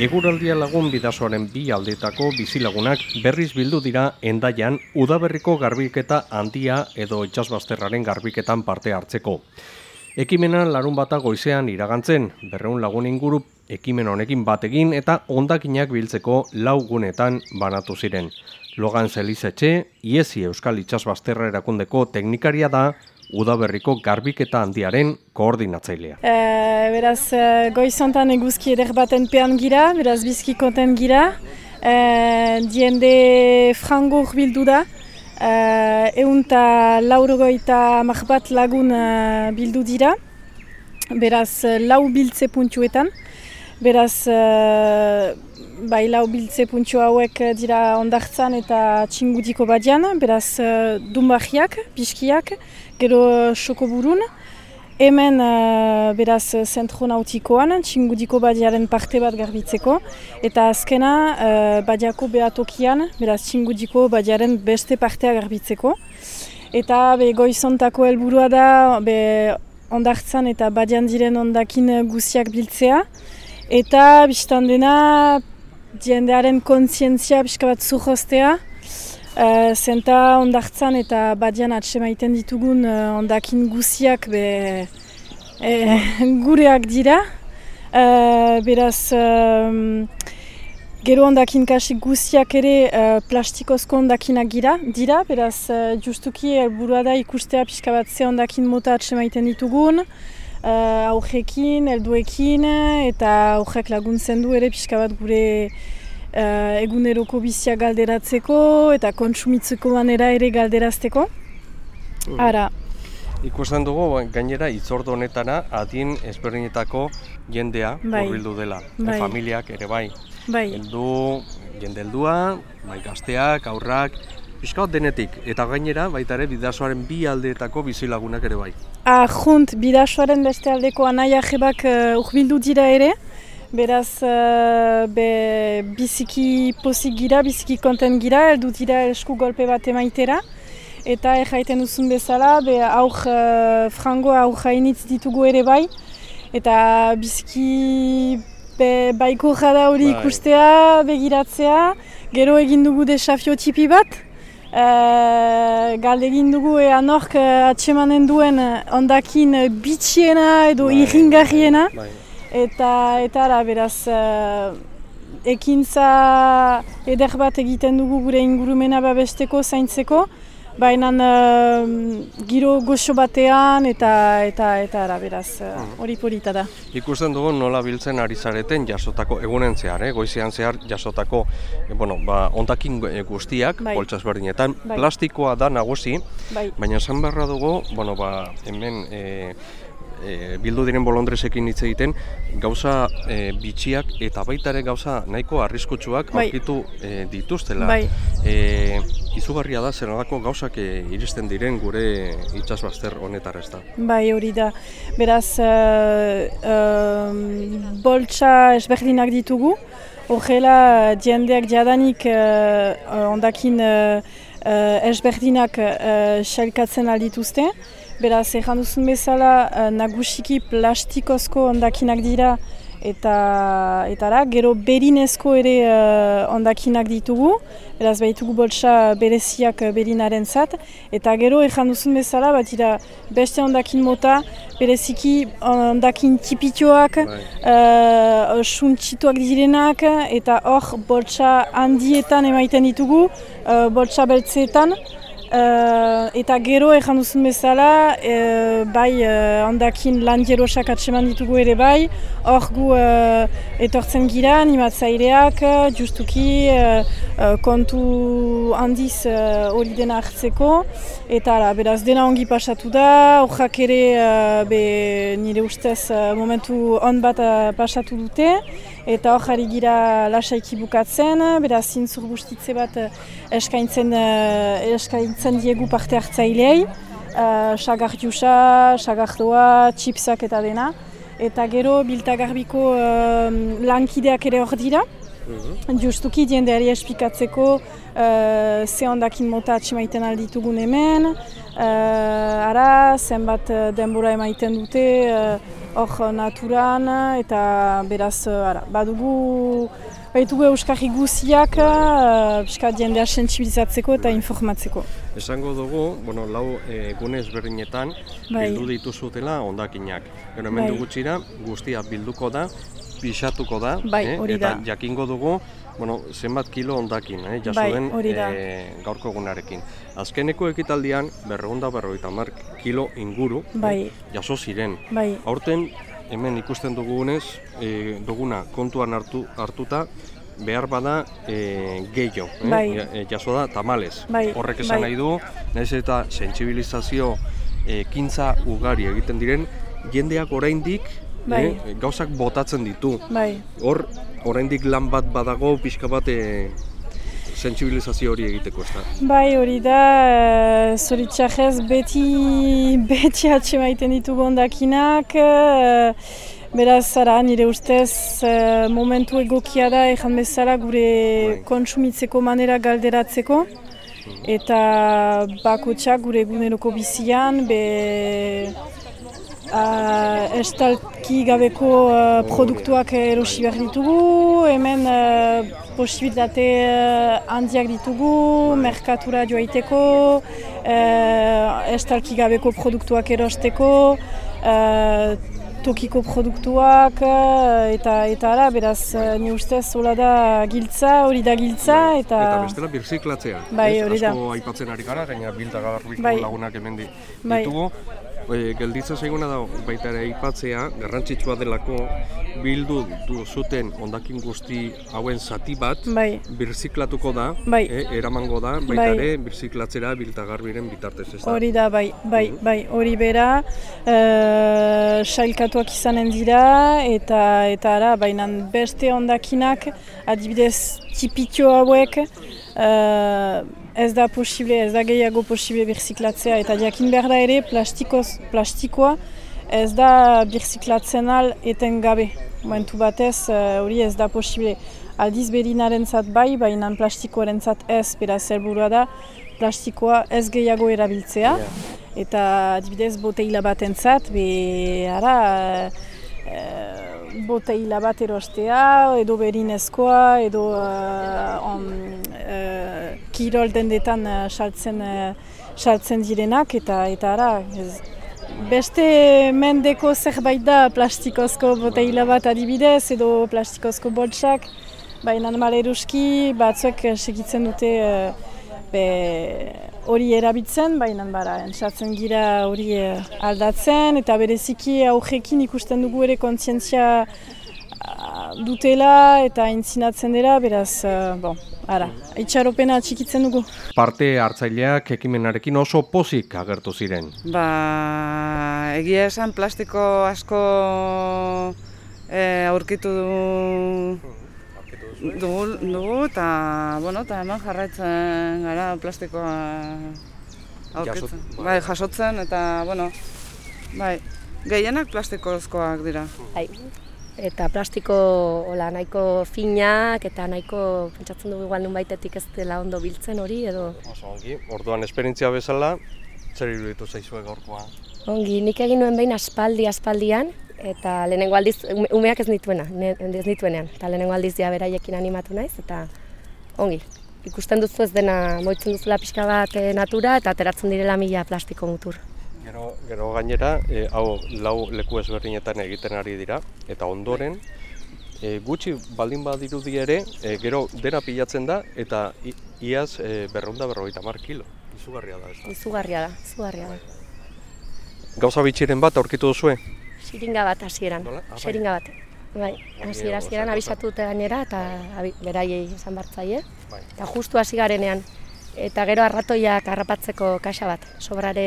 Eguraldia lagun bidasoaren bi aldetako bizilagunak berriz bildu dira endaian udaberriko garbiketa handia edo itxasbazterraren garbiketan parte hartzeko. Ekimena larun bata goizean iragantzen, berreun lagun inguru ekimen honekin bategin eta ondakinak biltzeko laugunetan banatu ziren. Logan Zelizetxe, Iesi Euskal Itxasbazterra erakundeko teknikaria da, udaberriko garbiketa handiaren koordinatzailea. E, beraz, e, goizontan eguzki eder baten pean gira, beraz bizki konten gira. E, diende frango bildu da. E, Egun eta laurogoita mahbat lagun bildu dira. Beraz, lau biltze puntuetan. Beraz, bai lau biltze puntxo hauek dira ondartzan eta txingudiko badian, beraz dumbahiak, piskiak, gero sokoburun. Hemen uh, beraz zentro nautikoan, txingudiko badiaren parte bat garbitzeko. Eta azkena uh, badiako behatokian, beraz txingudiko badiaren beste partea garbitzeko. Eta be, goizontako helburua da be, ondartzan eta badian diren ondakin guziak biltzea. Eta biztan dena jendearen kontzientzia pixka bat zuhoztea, uh, zenta ondartzan eta badian atsemaiten ditugun uh, ondakin guziak be, e, gureak dira. Uh, beraz, gero ondakin kasik guziak ere uh, plastikozko ondakinak gira, dira, beraz, uh, justuki helburua da ikustea pixka bat ze ondakin mota atsemaiten ditugun, uh, aurrekin, helduekin, eta aurrek laguntzen du ere pixka bat gure uh, eguneroko bizia galderatzeko eta kontsumitzeko manera ere galderazteko. Mm. Ara. Ikusten dugu, gainera, itzordo honetara adin ezberdinetako jendea bai. dela. Bai. familiak ere bai. Bai. Eldu, jende heldua, bai gazteak, aurrak, Piskat denetik, eta gainera, baita ere, bidasoaren bi aldeetako bizilagunak ere bai. Ah, junt, bidasoaren beste aldeko anaia jebak uh, dira ere, Beraz, uh, be, biziki pozik gira, biziki konten gira, eldu dira esku golpe bat emaitera. Eta erraiten duzun bezala, be, aur uh, frango aur hainitz ditugu ere bai. Eta biziki be, baiko jada hori bai. ikustea, begiratzea. Gero egin dugu desafio tipi bat. Uh, galde egin dugu ean ork uh, atsemanen duen ondakin bitxiena edo bai, irringarriena. Bai, bai eta eta ara beraz ekintza eder bat egiten dugu gure ingurumena babesteko zaintzeko baina uh, giro goxo batean eta eta eta ara beraz eh, hmm. hori uh, polita da ikusten dugu nola biltzen ari zareten jasotako egunen zehar eh? goizean zehar jasotako eh, bueno, ba, ontakin guztiak bai. berdinetan bai. plastikoa da nagusi bai. baina esan beharra dugu bueno, ba, hemen eh, e, bildu diren bolondresekin hitz egiten gauza e, bitxiak eta baita ere gauza nahiko arriskutsuak bai. aurkitu e, dituztela. Bai. E, izugarria da zer nolako gauzak e, iristen diren gure itxasbazter honetara ez da. Bai, hori da. Beraz, uh, uh, boltsa esberdinak ditugu. Horrela, jendeak jadanik uh, ondakin uh, esberdinak uh, xailkatzen aldituzte. Beraz, ezan duzun bezala, uh, nagusiki plastikozko ondakinak dira eta etara, gero berinezko ere uh, ondakinak ditugu, beraz behitugu boltsa bereziak berinaren zat, eta gero ezan duzun bezala, bat dira beste ondakin mota, bereziki ondakin tipitioak, uh, suntsituak direnak, eta hor boltsa handietan emaiten ditugu, uh, boltsa beltzeetan, Uh, eta gero ezan duzun bezala, uh, bai uh, ondakin lan jerosak atseman ditugu ere bai, hor gu uh, etortzen gira, animatzaileak, justuki uh, kontu handiz hori uh, dena hartzeko, eta ara, beraz dena ongi pasatu da, horrak ere uh, be, nire ustez momentu on bat pasatu dute, eta hor jarri gira lasaiki bukatzen, beraz zintzur bustitze bat eskaintzen, uh, eskaintzen diegu parte hartzaileei, uh, sagartiusa, sagartoa, txipsak eta dena. Eta gero biltagarbiko uh, lankideak ere hor dira. Mm Justuki diendeari espikatzeko uh, ze ondakin mota atxemaiten alditugun hemen. Uh, ara, zenbat denbora emaiten dute, hor naturan eta beraz ara, badugu baitugu euskarri guziak uh, piskat jendea sensibilizatzeko eta informatzeko. Esango dugu, bueno, lau e, gune ezberdinetan bai. bildu dituzutela ondakinak. Gero hemen bai. gutxira guztia bilduko da, pixatuko da, bai, eh? eta jakingo dugu bueno, zenbat kilo ondakin, eh? jaso bai, den e, gaurko egunarekin. Azkeneko ekitaldian, berreunda berroita mark kilo inguru, bai. jaso ziren. Bai. Aurten, hemen ikusten dugunez, e, duguna kontuan hartu, hartuta, behar bada e, gehiago, eh? bai. jaso da tamales. Bai. Horrek esan bai. nahi du, nahiz eta sentsibilizazio e, kintza ugari egiten diren, jendeak oraindik bai. eh, gauzak botatzen ditu. Bai. Hor, oraindik lan bat badago pixka bat e, sensibilizazio hori egiteko, ez? Bai, hori da, e, zoritxarrez beti, beti atxe maiten ditugu ondakinak, e, beraz, zara, nire ustez, e, momentu egokia da, ezan bezala gure bai. kontsumitzeko manera galderatzeko, eta bakotxak gure eguneroko bizian, be, Uh, estalki gabeko uh, produktuak erosi behar ditugu, hemen uh, posibilitate uh, handiak ditugu, merkatura joaiteko, uh, estalki gabeko produktuak erosteko, uh, tokiko produktuak eta eta ara, beraz, ni ustez hola da giltza, hori da giltza bai, eta... Eta bestela birziklatzea, bai, hori da. Asko aipatzen ari gara, gaina bilta bai. lagunak hemen bai. E, gelditzen zaiguna da baita ere aipatzea garrantzitsua delako bildu du zuten hondakin guzti hauen zati bat bai. birziklatuko da bai. e, eramango da baita bai. ere birziklatzera biltagarbiren bitartez ez da hori da bai bai mm bai hori bera e, sailkatuak izanen dira eta eta ara bainan beste hondakinak adibidez tipitio hauek e, ez da posible, ez da gehiago posible birziklatzea eta jakin behar da ere plastikoz, plastikoa ez da birziklatzen al eten gabe. Momentu batez eh, hori ez da posible. Aldiz berinaren zat bai, baina plastikoaren zat ez, bera zerburua da, plastikoa ez gehiago erabiltzea. Eta adibidez boteila bat entzat, be, ara, e, boteila bat erostea, edo berinezkoa, edo kirol dendetan uh, saltzen, uh, saltzen direnak eta eta ara, beste mendeko zerbait da plastikozko boteila bat adibidez edo plastikozko boltsak, baina maleruski batzuek segitzen dute hori erabitzen, baina bara, entzatzen gira hori aldatzen eta bereziki aurrekin ikusten dugu ere kontzientzia dutela eta intzinatzen dira, beraz, uh, bon, ara, itxaropena txikitzen dugu. Parte hartzaileak ekimenarekin oso pozik agertu ziren. Ba, egia esan plastiko asko e, aurkitu du dugu, dugu eta, bueno, eta hemen jarraitzen gara plastikoa aurkitzen. Bai, jasotzen eta, bueno, bai, gehienak plastikozkoak dira. Bai, eta plastiko ola, nahiko finak eta nahiko pentsatzen dugu igual baitetik ez dela ondo biltzen hori edo... Oso ongi, orduan esperientzia bezala, zer iruditu zaizue gaurkoa? Ongi, nik egin nuen behin aspaldi aspaldian eta lehenengo aldiz, umeak ez nituena, ez nituenean, eta lehenengo aldiz ja beraiekin animatu naiz eta ongi. Ikusten duzu ez dena moitzen duzula pixka bat eh, natura eta ateratzen direla mila plastiko mutur. Gero, gero gainera, e, hau lau leku ezberdinetan egiten ari dira, eta ondoren, e, gutxi baldin badirudi ere, e, gero dena pilatzen da, eta iaz e, berrunda berroita mar kilo. Izugarria da, ez da? Izugarria da, izugarria da. Gauza bitxiren bat aurkitu duzue? Siringa bat hasieran, ah, siringa bat. Bai, hasiera hasieran abisatu dute gainera eta beraiei izan bartzaie. Bai. Eta justu hasi garenean eta gero arratoiak harrapatzeko kaxa bat, sobrare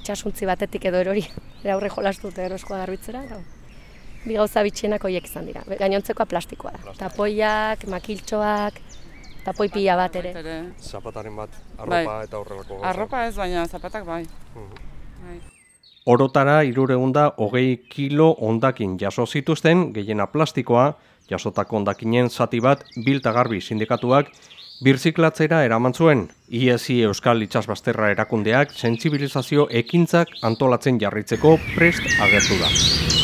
itxasuntzi batetik edo erori, ere aurre jolastu dute eroskoa garbitzera, gau. Bi gauza bitxienak horiek izan dira, gainontzekoa plastikoa da. Tapoiak, makiltxoak, tapoi pila bat ere. Zapataren bat, arropa bai. eta horrelako. Arropa ez, baina zapatak bai. Mhm. bai. Orotara irureunda hogei kilo ondakin jaso zituzten, gehiena plastikoa, jasotako ondakinen zati bat biltagarbi sindikatuak Birziklatzera eraman zuen, IESI Euskal Itxasbazterra erakundeak sentsibilizazio ekintzak antolatzen jarritzeko prest agertu da.